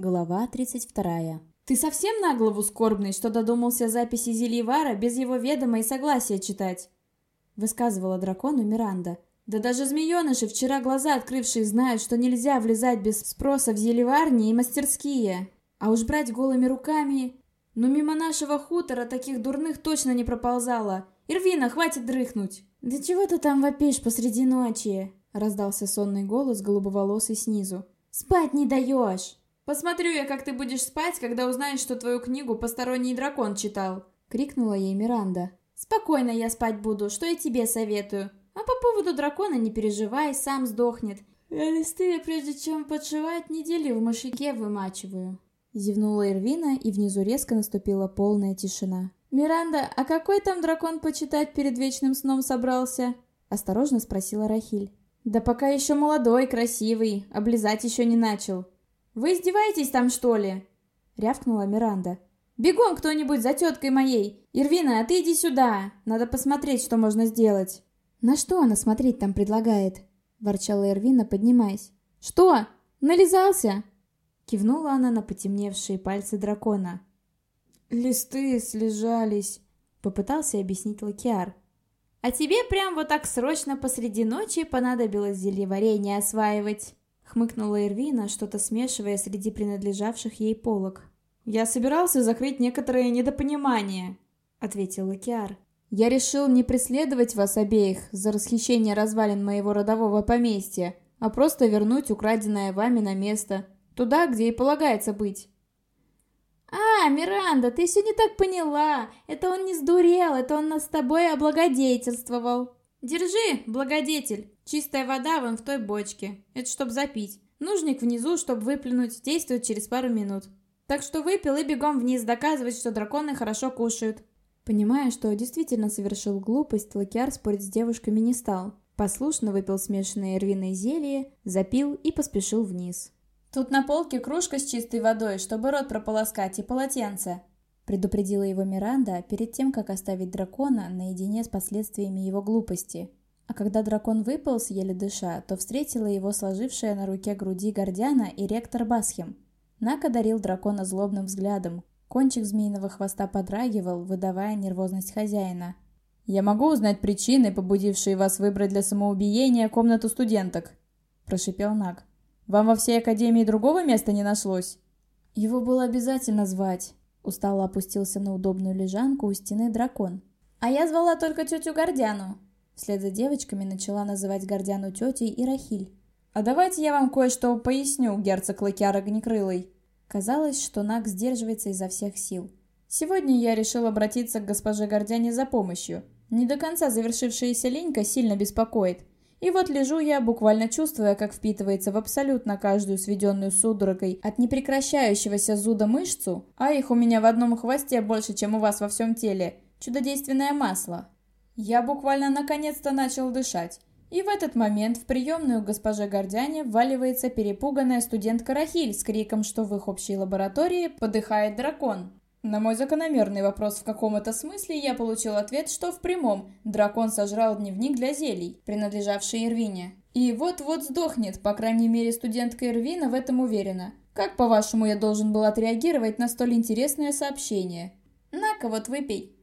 Глава 32. «Ты совсем на голову скорбный, что додумался записи Зельевара без его ведома и согласия читать?» Высказывала дракону Миранда. «Да даже змееныши, вчера глаза открывшие, знают, что нельзя влезать без спроса в зельеварни и мастерские. А уж брать голыми руками... Ну, мимо нашего хутора таких дурных точно не проползало. Ирвина, хватит дрыхнуть!» «Да чего ты там вопишь посреди ночи?» Раздался сонный голос голубоволосый снизу. «Спать не даешь!» «Посмотрю я, как ты будешь спать, когда узнаешь, что твою книгу посторонний дракон читал!» — крикнула ей Миранда. «Спокойно я спать буду, что я тебе советую. А по поводу дракона не переживай, сам сдохнет. Я листы, прежде чем подшивать, недели в мышике вымачиваю». Зевнула Ирвина, и внизу резко наступила полная тишина. «Миранда, а какой там дракон почитать перед вечным сном собрался?» — осторожно спросила Рахиль. «Да пока еще молодой, красивый, облизать еще не начал. «Вы издеваетесь там, что ли?» — рявкнула Миранда. «Бегом кто-нибудь за теткой моей! Ирвина, а ты иди сюда! Надо посмотреть, что можно сделать!» «На что она смотреть там предлагает?» — ворчала Ирвина, поднимаясь. «Что? Нализался?» Кивнула она на потемневшие пальцы дракона. «Листы слежались», — попытался объяснить Лакиар. «А тебе прям вот так срочно посреди ночи понадобилось зельеварение осваивать?» Хмыкнула Ирвина, что-то смешивая среди принадлежавших ей полок. «Я собирался закрыть некоторые недопонимания», — ответил Лакиар. «Я решил не преследовать вас обеих за расхищение развалин моего родового поместья, а просто вернуть украденное вами на место, туда, где и полагается быть». «А, Миранда, ты все не так поняла. Это он не сдурел, это он нас с тобой облагодетельствовал». «Держи, благодетель!» Чистая вода вон в той бочке. Это чтоб запить. Нужник внизу, чтоб выплюнуть, действует через пару минут. Так что выпил и бегом вниз доказывать, что драконы хорошо кушают. Понимая, что действительно совершил глупость, Лакиар спорить с девушками не стал. Послушно выпил смешанное эрвиное зелье, запил и поспешил вниз. «Тут на полке кружка с чистой водой, чтобы рот прополоскать, и полотенце», предупредила его Миранда перед тем, как оставить дракона наедине с последствиями его глупости. А когда дракон выполз, еле дыша, то встретила его сложившая на руке груди Гордиана и ректор Басхем. Нак одарил дракона злобным взглядом. Кончик змеиного хвоста подрагивал, выдавая нервозность хозяина. «Я могу узнать причины, побудившие вас выбрать для самоубиения комнату студенток?» – прошипел Нак. «Вам во всей академии другого места не нашлось?» «Его было обязательно звать», – устало опустился на удобную лежанку у стены дракон. «А я звала только тетю Гордяну», Вслед за девочками начала называть Гордяну тетей и Рахиль. «А давайте я вам кое-что поясню, герцог Лакиар Огнекрылый». Казалось, что Наг сдерживается изо всех сил. «Сегодня я решил обратиться к госпоже Гордяне за помощью. Не до конца завершившаяся линька сильно беспокоит. И вот лежу я, буквально чувствуя, как впитывается в абсолютно каждую сведенную судорогой от непрекращающегося зуда мышцу, а их у меня в одном хвосте больше, чем у вас во всем теле, чудодейственное масло. Я буквально наконец-то начал дышать. И в этот момент в приемную госпоже Гордяне вваливается перепуганная студентка Рахиль с криком, что в их общей лаборатории подыхает дракон. На мой закономерный вопрос в каком-то смысле я получил ответ, что в прямом дракон сожрал дневник для зелий, принадлежавший Ирвине. И вот-вот сдохнет, по крайней мере студентка Ирвина в этом уверена. Как, по-вашему, я должен был отреагировать на столь интересное сообщение? На-ка, вот выпей.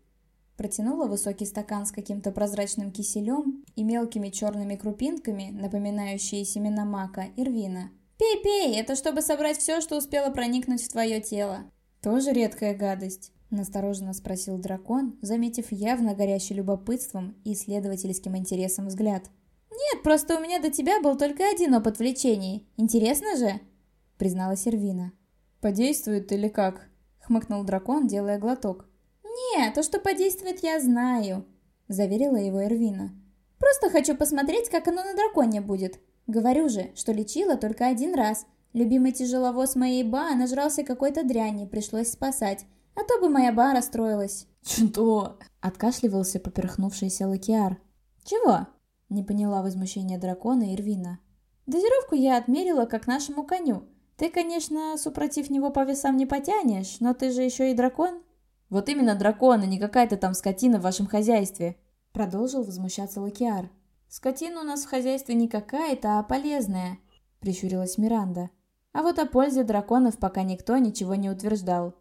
Протянула высокий стакан с каким-то прозрачным киселем и мелкими черными крупинками, напоминающие семена мака, ирвина. «Пей, пей! Это чтобы собрать все, что успело проникнуть в твое тело!» «Тоже редкая гадость?» – настороженно спросил дракон, заметив явно горящий любопытством и исследовательским интересом взгляд. «Нет, просто у меня до тебя был только один опыт влечений. Интересно же?» – призналась Ирвина. «Подействует или как?» – хмыкнул дракон, делая глоток. «Не, то, что подействует, я знаю», — заверила его Эрвина. «Просто хочу посмотреть, как оно на драконе будет. Говорю же, что лечила только один раз. Любимый тяжеловоз моей ба нажрался какой-то дряни, пришлось спасать. А то бы моя ба расстроилась». «Что?» — откашливался поперхнувшийся Лакиар. «Чего?» — не поняла возмущения дракона Ирвина. «Дозировку я отмерила, как нашему коню. Ты, конечно, супротив него по весам не потянешь, но ты же еще и дракон». «Вот именно дракон, а не какая-то там скотина в вашем хозяйстве!» Продолжил возмущаться Лакиар. «Скотина у нас в хозяйстве не какая-то, а полезная», — прищурилась Миранда. А вот о пользе драконов пока никто ничего не утверждал.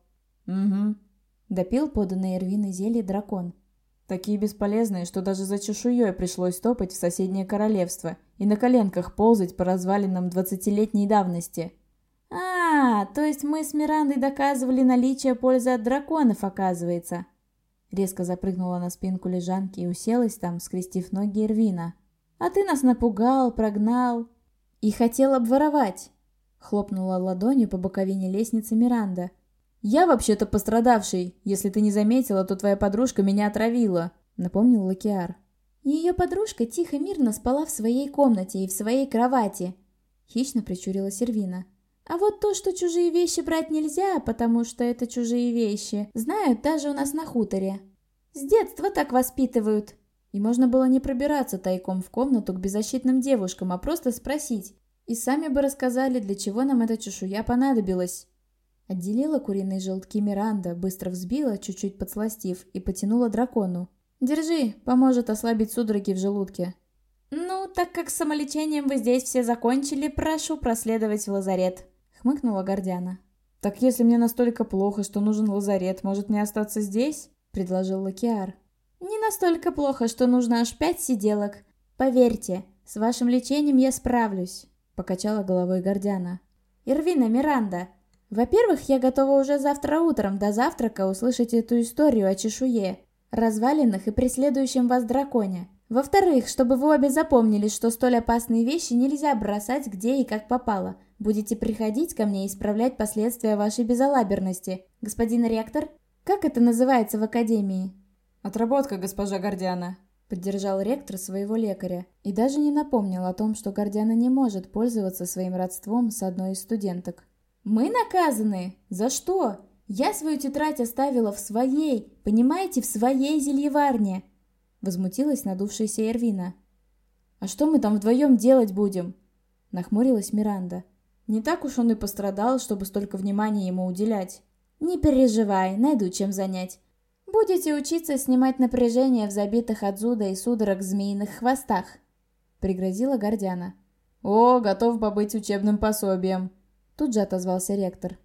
Угу. Допил поданное Эрвиной зелье дракон. Такие бесполезные, что даже за чешуей пришлось топать в соседнее королевство и на коленках ползать по развалинам двадцатилетней давности. «А, то есть мы с Мирандой доказывали наличие пользы от драконов, оказывается!» Резко запрыгнула на спинку лежанки и уселась там, скрестив ноги Эрвина. «А ты нас напугал, прогнал и хотел обворовать!» Хлопнула ладонью по боковине лестницы Миранда. «Я вообще-то пострадавший. Если ты не заметила, то твоя подружка меня отравила», — напомнил Лакиар. Ее подружка тихо мирно спала в своей комнате и в своей кровати. Хищно причурила Сервина. А вот то, что чужие вещи брать нельзя, потому что это чужие вещи, знают даже у нас на хуторе. С детства так воспитывают. И можно было не пробираться тайком в комнату к беззащитным девушкам, а просто спросить. И сами бы рассказали, для чего нам эта чешуя понадобилась. Отделила куриные желтки Миранда, быстро взбила, чуть-чуть подсластив, и потянула дракону. «Держи, поможет ослабить судороги в желудке». «Ну, так как с самолечением вы здесь все закончили, прошу проследовать в лазарет», — хмыкнула Гордяна. «Так если мне настолько плохо, что нужен лазарет, может мне остаться здесь?» — предложил Лакиар. «Не настолько плохо, что нужно аж пять сиделок. Поверьте, с вашим лечением я справлюсь», — покачала головой Гордяна. «Ирвина, Миранда, во-первых, я готова уже завтра утром до завтрака услышать эту историю о чешуе, развалинах и преследующем вас драконе. Во-вторых, чтобы вы обе запомнили, что столь опасные вещи нельзя бросать где и как попало. Будете приходить ко мне и исправлять последствия вашей безалаберности. Господин ректор, как это называется в академии? Отработка, госпожа Гордиана. Поддержал ректор своего лекаря и даже не напомнил о том, что Гордиана не может пользоваться своим родством с одной из студенток. Мы наказаны? За что? Я свою тетрадь оставила в своей, понимаете, в своей зельеварне. Возмутилась надувшаяся Эрвина. А что мы там вдвоем делать будем? Нахмурилась Миранда. Не так уж он и пострадал, чтобы столько внимания ему уделять. Не переживай, найду чем занять. Будете учиться снимать напряжение в забитых от зуда и судорог змеиных хвостах. Пригрозила Гордяна. О, готов побыть учебным пособием. Тут же отозвался ректор.